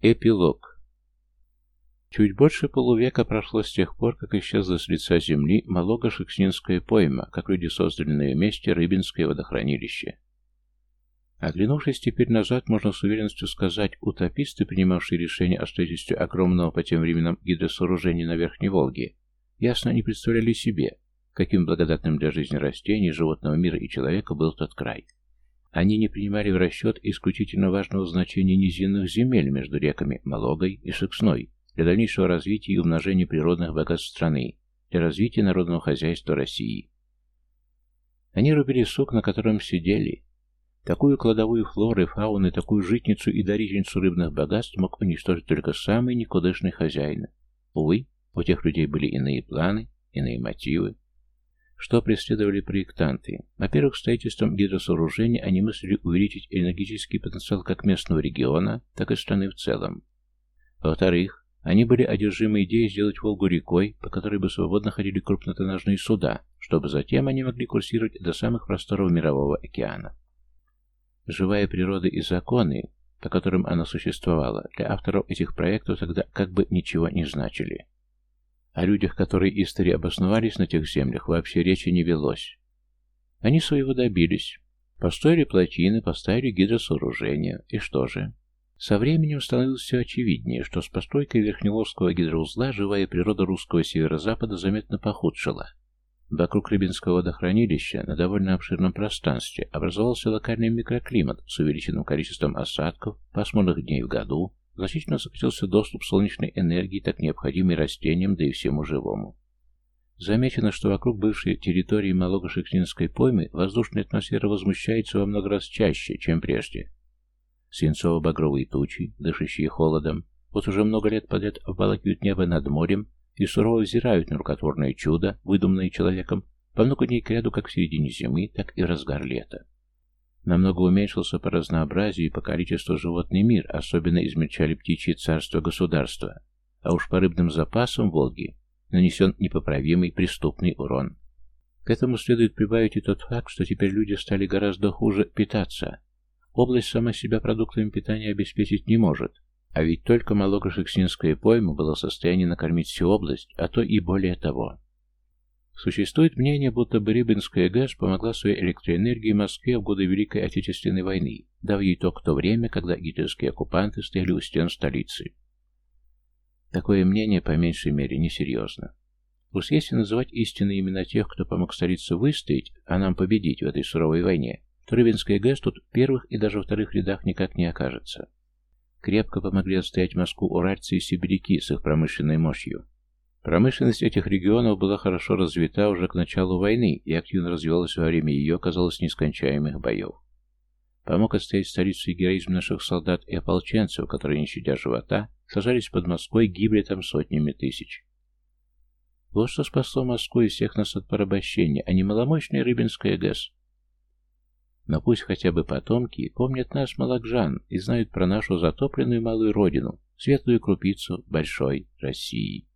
Эпилог. Чуть больше полувека прошло с тех пор, как исчезла с лица земли Малого-Шекснинская пойма, как люди создали на ее месте Рыбинское водохранилище. Оглянувшись теперь назад, можно с уверенностью сказать, утописты, принимавшие решение о строительстве огромного по тем временам гидросооружения на Верхней Волге, ясно не представляли себе, каким благодатным для жизни растений, животного мира и человека был тот край. Они не принимали в расчет исключительно важного значения низинных земель между реками Малогой и Шексной для дальнейшего развития и умножения природных богатств страны, для развития народного хозяйства России. Они рубили сук, на котором сидели. Такую кладовую флоры, фауны, такую житницу и дарительницу рыбных богатств мог уничтожить только самый никудышный хозяин. Увы, у тех людей были иные планы, иные мотивы. Что преследовали проектанты? Во-первых, строительством гидросооружений они мыслили увеличить энергетический потенциал как местного региона, так и страны в целом. Во-вторых, они были одержимы идеей сделать Волгу рекой, по которой бы свободно ходили крупнотоннажные суда, чтобы затем они могли курсировать до самых просторов Мирового океана. Живая природа и законы, по которым она существовала, для авторов этих проектов тогда как бы ничего не значили. О людях, которые истори обосновались на тех землях, вообще речи не велось. Они своего добились. Построили плотины, поставили гидросооружения. И что же? Со временем становилось все очевиднее, что с постройкой Верхневолжского гидроузла живая природа русского северо-запада заметно похудшила. Вокруг Рыбинского водохранилища на довольно обширном пространстве образовался локальный микроклимат с увеличенным количеством осадков, пасмурных дней в году, Значительно сократился доступ солнечной энергии, так необходимой растениям, да и всему живому. Замечено, что вокруг бывшей территории Малого-Шекснинской поймы воздушная атмосфера возмущается во много раз чаще, чем прежде. Свинцово-багровые тучи, дышащие холодом, вот уже много лет подряд обволакивают небо над морем и сурово взирают на рукотворное чудо, выдуманное человеком, по много дней к ряду как в середине зимы, так и в разгар лета. Намного уменьшился по разнообразию и по количеству животный мир, особенно измельчали птичьи царства государства, а уж по рыбным запасам Волги нанесен непоправимый преступный урон. К этому следует прибавить и тот факт, что теперь люди стали гораздо хуже питаться. Область сама себя продуктами питания обеспечить не может, а ведь только Малого-Шексинская пойма была в состоянии накормить всю область, а то и более того. Существует мнение, будто бы Рыбинская ГЭС помогла своей электроэнергией Москве в годы Великой Отечественной войны, дав ей ток в то время, когда гитлерские оккупанты стояли у стен столицы. Такое мнение, по меньшей мере, несерьезно. Уж если называть истинно именно тех, кто помог столице выстоять, а нам победить в этой суровой войне, то Рыбинская ГЭС тут в первых и даже вторых рядах никак не окажется. Крепко помогли отстоять Москву уральцы и сибиряки с их промышленной мощью. Промышленность этих регионов была хорошо развита уже к началу войны и активно развивалась во время ее, казалось, нескончаемых боев. Помог отстоять столицу и героизм наших солдат и ополченцев, которые, не щадя живота, сажались под Москвой, гибли там сотнями тысяч. Вот что спасло Москву и всех нас от порабощения, а не маломощная Рыбинская ГЭС. Но пусть хотя бы потомки помнят нас, малокжан, и знают про нашу затопленную малую родину, светлую крупицу большой России.